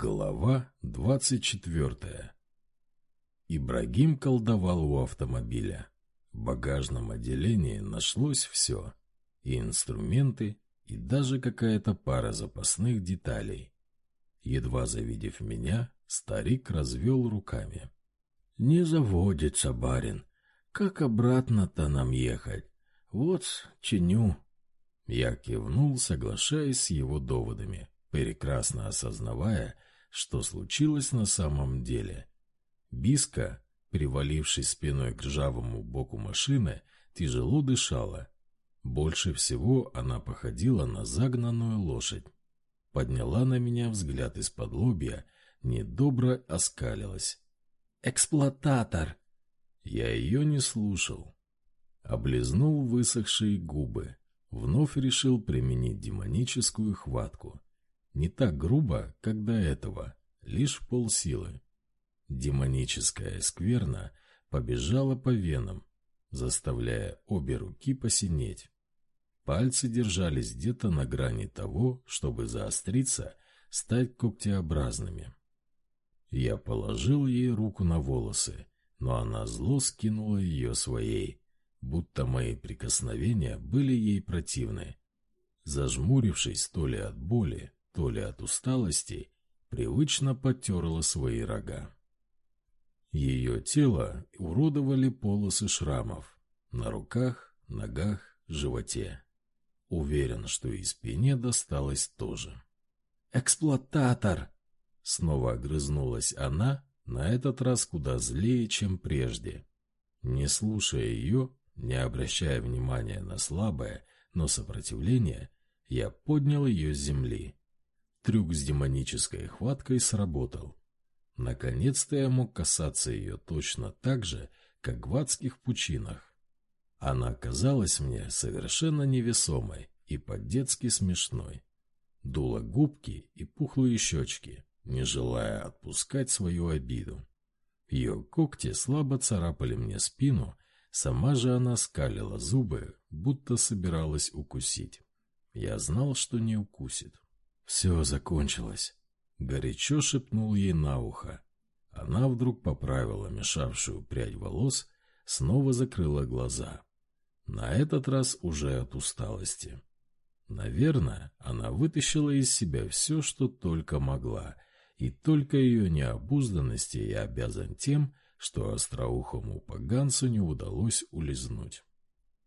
Глава двадцать четвертая. Ибрагим колдовал у автомобиля. В багажном отделении нашлось все. И инструменты, и даже какая-то пара запасных деталей. Едва завидев меня, старик развел руками. «Не заводится, барин. Как обратно-то нам ехать? Вот, чиню». Я кивнул, соглашаясь с его доводами прекрасно осознавая, что случилось на самом деле. Биска, привалившись спиной к ржавому боку машины, тяжело дышала. Больше всего она походила на загнанную лошадь. Подняла на меня взгляд из-под лобья, недобро оскалилась. «Эксплуататор!» Я ее не слушал. Облизнул высохшие губы. Вновь решил применить демоническую хватку. Не так грубо, как до этого, лишь полсилы. Демоническая скверна побежала по венам, заставляя обе руки посинеть. Пальцы держались где-то на грани того, чтобы заостриться, стать когтеобразными. Я положил ей руку на волосы, но она зло скинула ее своей, будто мои прикосновения были ей противны. Зажмурившись то ли от боли, то ли от усталости, привычно потерла свои рога. Ее тело уродовали полосы шрамов на руках, ногах, животе. Уверен, что и спине досталось тоже. «Эксплуататор!» Снова огрызнулась она, на этот раз куда злее, чем прежде. Не слушая ее, не обращая внимания на слабое, но сопротивление, я поднял ее с земли Трюк с демонической хваткой сработал. Наконец-то я мог касаться ее точно так же, как в адских пучинах. Она казалась мне совершенно невесомой и по-детски смешной. Дула губки и пухлые щечки, не желая отпускать свою обиду. Ее когти слабо царапали мне спину, сама же она скалила зубы, будто собиралась укусить. Я знал, что не укусит. Все закончилось. Горячо шепнул ей на ухо. Она вдруг поправила мешавшую прядь волос, снова закрыла глаза. На этот раз уже от усталости. Наверное, она вытащила из себя все, что только могла, и только ее необузданности я обязан тем, что остроухому поганцу не удалось улизнуть.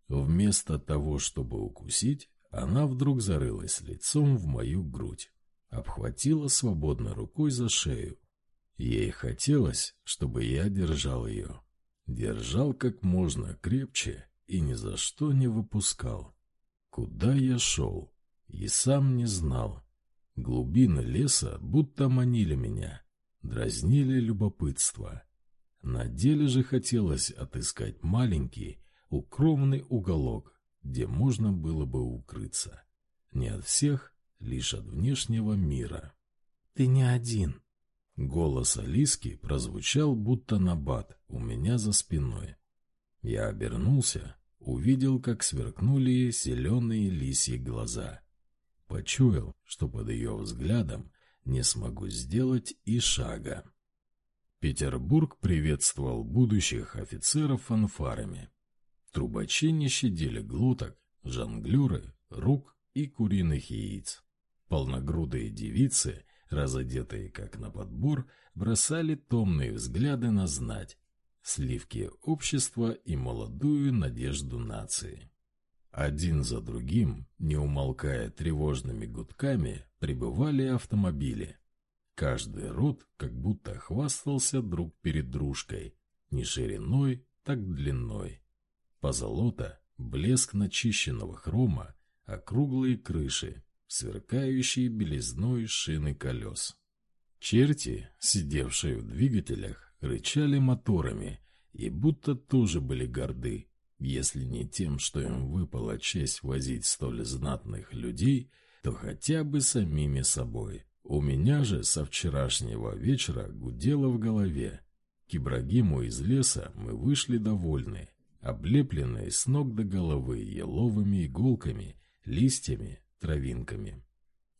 Вместо того, чтобы укусить, она вдруг зарылась лицом в мою грудь, обхватила свободной рукой за шею. Ей хотелось, чтобы я держал ее. Держал как можно крепче и ни за что не выпускал. Куда я шел? И сам не знал. Глубины леса будто манили меня, дразнили любопытство. На деле же хотелось отыскать маленький, укромный уголок, где можно было бы укрыться. Не от всех, лишь от внешнего мира. «Ты не один!» Голос Алиски прозвучал будто набат у меня за спиной. Я обернулся, увидел, как сверкнули зеленые лисьи глаза. Почуял, что под ее взглядом не смогу сделать и шага. Петербург приветствовал будущих офицеров фанфарами. Трубачи не щадили глоток, жонглеры, рук и куриных яиц. Полногрудые девицы, разодетые как на подбор, бросали томные взгляды на знать, сливки общества и молодую надежду нации. Один за другим, не умолкая тревожными гудками, прибывали автомобили. Каждый род как будто хвастался друг перед дружкой, не шириной, так длиной. Позолота, блеск начищенного хрома, округлые крыши, сверкающие белизной шины колес. Черти, сидевшие в двигателях, рычали моторами и будто тоже были горды, если не тем, что им выпала честь возить столь знатных людей, то хотя бы самими собой. У меня же со вчерашнего вечера гудело в голове. К Ибрагиму из леса мы вышли довольны, облепленные с ног до головы еловыми иголками, листьями, травинками.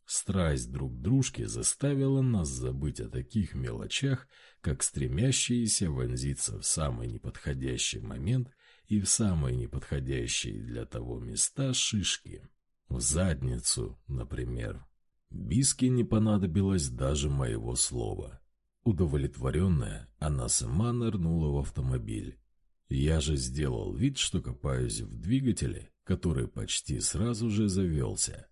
страсть друг к дружке заставила нас забыть о таких мелочах, как стремящиеся вонзиться в самый неподходящий момент и в самые неподходящие для того места шишки. В задницу, например. Биске не понадобилось даже моего слова. Удовлетворенная, она сама нырнула в автомобиль. Я же сделал вид, что копаюсь в двигателе, который почти сразу же завелся.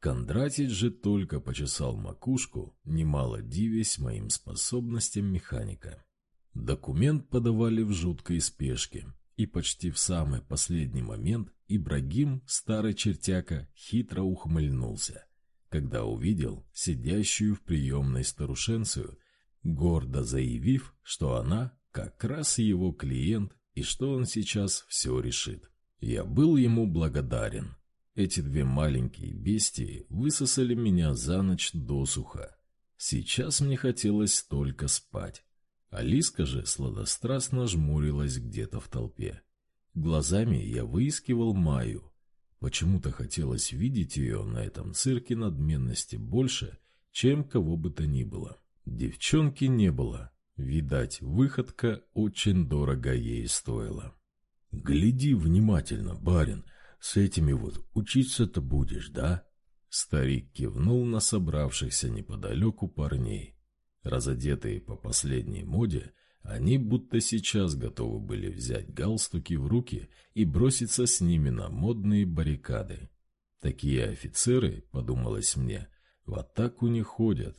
Кондратич же только почесал макушку, немало дивясь моим способностям механика. Документ подавали в жуткой спешке, и почти в самый последний момент Ибрагим, старый чертяка, хитро ухмыльнулся, когда увидел сидящую в приемной старушенцию, гордо заявив, что она как раз его клиент и что он сейчас все решит. Я был ему благодарен. Эти две маленькие бестии высосали меня за ночь досуха. Сейчас мне хотелось только спать. Алиска же сладострастно жмурилась где-то в толпе. Глазами я выискивал Маю. Почему-то хотелось видеть ее на этом цирке надменности больше, чем кого бы то ни было. Девчонки не было. Видать, выходка очень дорого ей стоила. «Гляди внимательно, барин, с этими вот учиться-то будешь, да?» Старик кивнул на собравшихся неподалеку парней. Разодетые по последней моде, они будто сейчас готовы были взять галстуки в руки и броситься с ними на модные баррикады. Такие офицеры, подумалось мне, в атаку не ходят.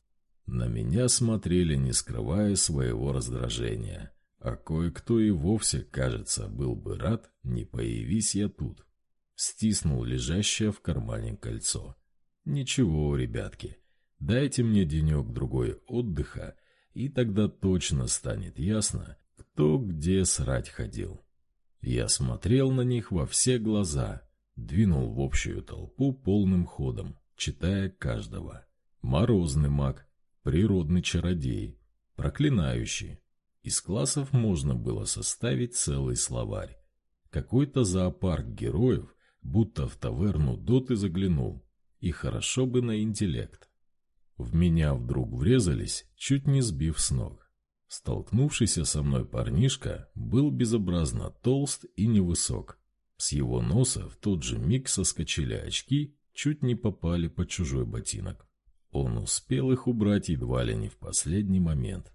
На меня смотрели, не скрывая своего раздражения. А кое-кто и вовсе, кажется, был бы рад, не появись я тут. Стиснул лежащее в кармане кольцо. Ничего, ребятки, дайте мне денек-другой отдыха, и тогда точно станет ясно, кто где срать ходил. Я смотрел на них во все глаза, двинул в общую толпу полным ходом, читая каждого. Морозный маг, природный чародей, проклинающий, из классов можно было составить целый словарь. Какой-то зоопарк героев, будто в таверну Доты заглянул, и хорошо бы на интеллект. В меня вдруг врезались, чуть не сбив с ног. Столкнувшийся со мной парнишка был безобразно толст и невысок. С его носа в тот же миг соскочили очки, чуть не попали под чужой ботинок. Он успел их убрать едва ли не в последний момент.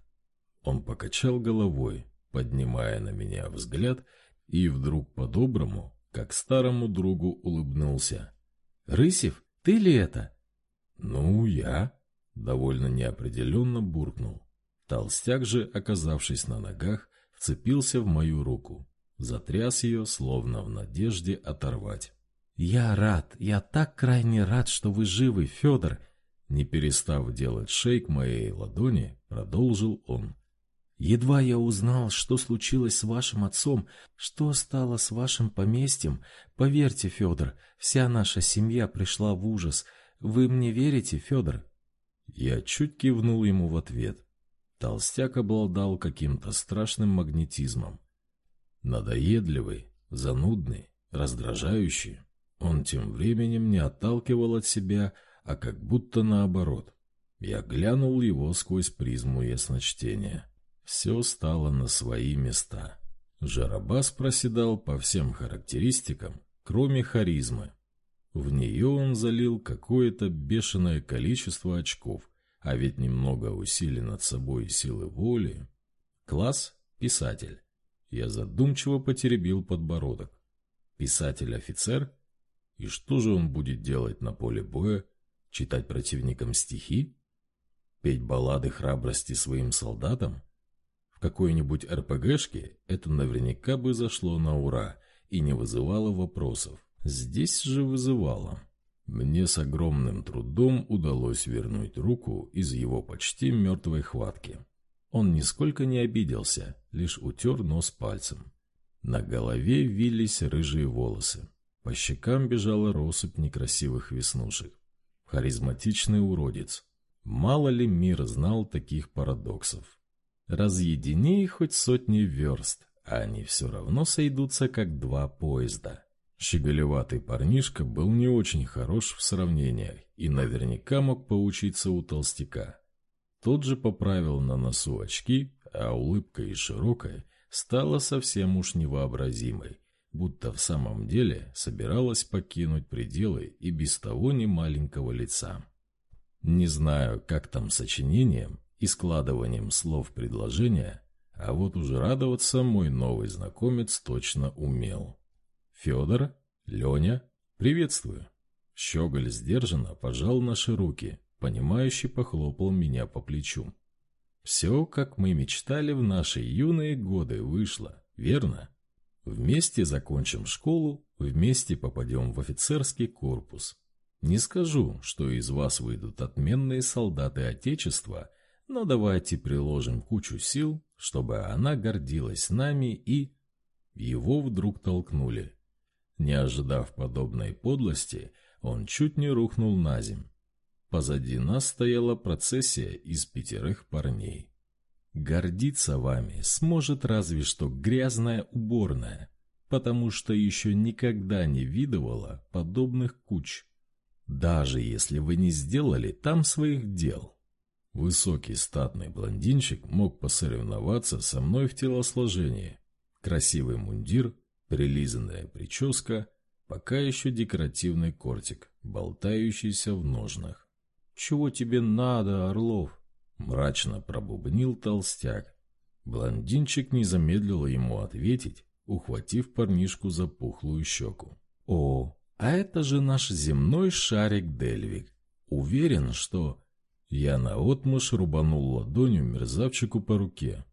Он покачал головой, поднимая на меня взгляд, и вдруг по-доброму, как старому другу, улыбнулся. «Рысев, ты ли это?» «Ну, я», — довольно неопределенно буркнул. Толстяк же, оказавшись на ногах, вцепился в мою руку, затряс ее, словно в надежде оторвать. «Я рад, я так крайне рад, что вы живы, Федор!» Не перестав делать шейк моей ладони, продолжил он. Едва я узнал, что случилось с вашим отцом, что стало с вашим поместьем, поверьте, Федор, вся наша семья пришла в ужас. Вы мне верите, Федор?» Я чуть кивнул ему в ответ. Толстяк обладал каким-то страшным магнетизмом. Надоедливый, занудный, раздражающий. Он тем временем не отталкивал от себя, а как будто наоборот. Я глянул его сквозь призму ясночтения. Все стало на свои места. Жарабас проседал по всем характеристикам, кроме харизмы. В нее он залил какое-то бешеное количество очков, а ведь немного усилий над собой силы воли. Класс – писатель. Я задумчиво потеребил подбородок. Писатель-офицер? И что же он будет делать на поле боя? Читать противникам стихи? Петь баллады храбрости своим солдатам? В какой-нибудь РПГшке это наверняка бы зашло на ура и не вызывало вопросов. Здесь же вызывало. Мне с огромным трудом удалось вернуть руку из его почти мертвой хватки. Он нисколько не обиделся, лишь утер нос пальцем. На голове вились рыжие волосы. По щекам бежала россыпь некрасивых веснушек. Харизматичный уродец. Мало ли мир знал таких парадоксов. Разъедини их хоть сотни верст, а они все равно сойдутся, как два поезда. Щеголеватый парнишка был не очень хорош в сравнениях и наверняка мог поучиться у толстяка. Тот же поправил на носу очки, а улыбка и широкая стала совсем уж невообразимой, будто в самом деле собиралась покинуть пределы и без того немаленького лица. Не знаю, как там сочинением и складыванием слов предложения, а вот уже радоваться мой новый знакомец точно умел. «Федор? Леня? Приветствую!» Щеголь сдержанно пожал наши руки, понимающе похлопал меня по плечу. «Все, как мы мечтали в наши юные годы, вышло, верно? Вместе закончим школу, вместе попадем в офицерский корпус. Не скажу, что из вас выйдут отменные солдаты Отечества, но давайте приложим кучу сил, чтобы она гордилась нами и...» Его вдруг толкнули. Не ожидав подобной подлости, он чуть не рухнул на земь. Позади нас стояла процессия из пятерых парней. Гордиться вами сможет разве что грязная уборная, потому что еще никогда не видывала подобных куч. Даже если вы не сделали там своих дел. Высокий статный блондинчик мог посоревноваться со мной в телосложении. Красивый мундир, прилизанная прическа, пока еще декоративный кортик, болтающийся в ножнах. «Чего тебе надо, Орлов?» — мрачно пробубнил толстяк. Блондинчик не замедлил ему ответить, ухватив парнишку за пухлую щеку. «О, а это же наш земной шарик Дельвик. Уверен, что...» Я наотмашь рубанул ладонью мерзавчику по руке.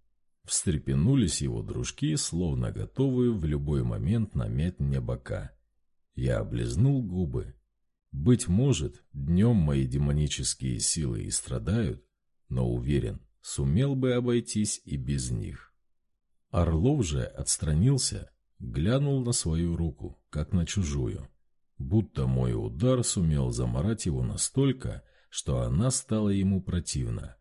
Встрепенулись его дружки, словно готовые в любой момент намять мне бока. Я облизнул губы. Быть может, днем мои демонические силы и страдают, но уверен, сумел бы обойтись и без них. Орлов же отстранился, глянул на свою руку, как на чужую. Будто мой удар сумел заморать его настолько, что она стала ему противна.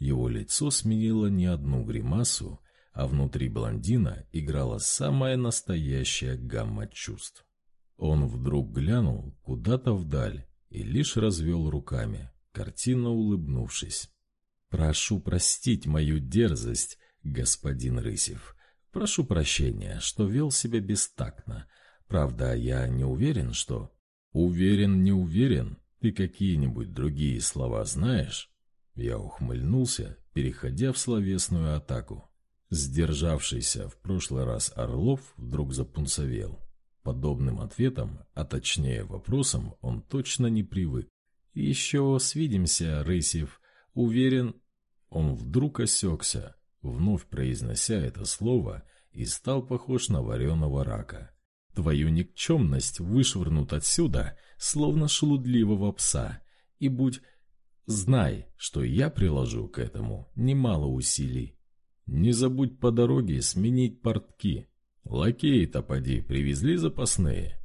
Его лицо сменило не одну гримасу, а внутри блондина играла самая настоящая гамма чувств. Он вдруг глянул куда-то вдаль и лишь развел руками, картинно улыбнувшись. «Прошу простить мою дерзость, господин Рысев. Прошу прощения, что вел себя бестактно. Правда, я не уверен, что...» «Уверен, не уверен. Ты какие-нибудь другие слова знаешь?» Я ухмыльнулся, переходя в словесную атаку. Сдержавшийся в прошлый раз Орлов вдруг запунцовел. Подобным ответом, а точнее вопросом, он точно не привык. «Еще свидимся, Рысев. Уверен...» Он вдруг осекся, вновь произнося это слово, и стал похож на вареного рака. «Твою никчемность вышвырнут отсюда, словно шелудливого пса, и будь Знай, что я приложу к этому немало усилий. Не забудь по дороге сменить портки. Лакеи-то поди привезли запасные.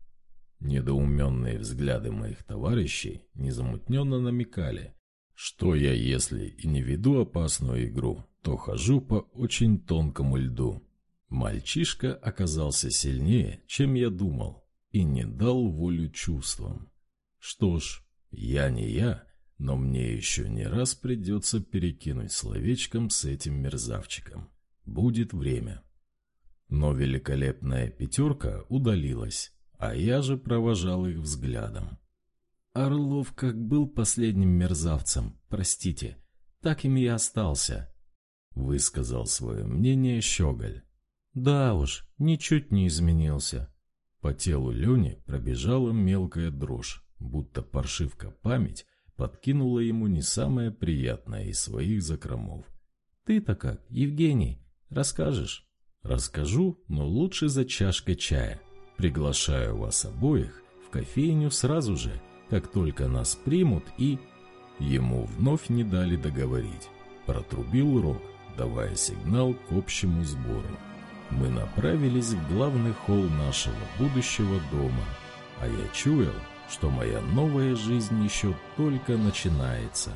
Недоуменные взгляды моих товарищей незамутненно намекали, что я, если и не веду опасную игру, то хожу по очень тонкому льду. Мальчишка оказался сильнее, чем я думал, и не дал волю чувствам. Что ж, я не я, но мне еще не раз придется перекинуть словечком с этим мерзавчиком. Будет время. Но великолепная пятерка удалилась, а я же провожал их взглядом. Орлов как был последним мерзавцем, простите, так им и остался. Высказал свое мнение Щеголь. Да уж, ничуть не изменился. По телу Лени пробежала мелкая дрожь, будто паршивка память подкинула ему не самое приятное из своих закромов. «Ты-то как, Евгений, расскажешь?» «Расскажу, но лучше за чашкой чая. Приглашаю вас обоих в кофейню сразу же, как только нас примут и...» Ему вновь не дали договорить. Протрубил рог, давая сигнал к общему сбору. Мы направились в главный холл нашего будущего дома, а я чуял, что моя новая жизнь еще только начинается.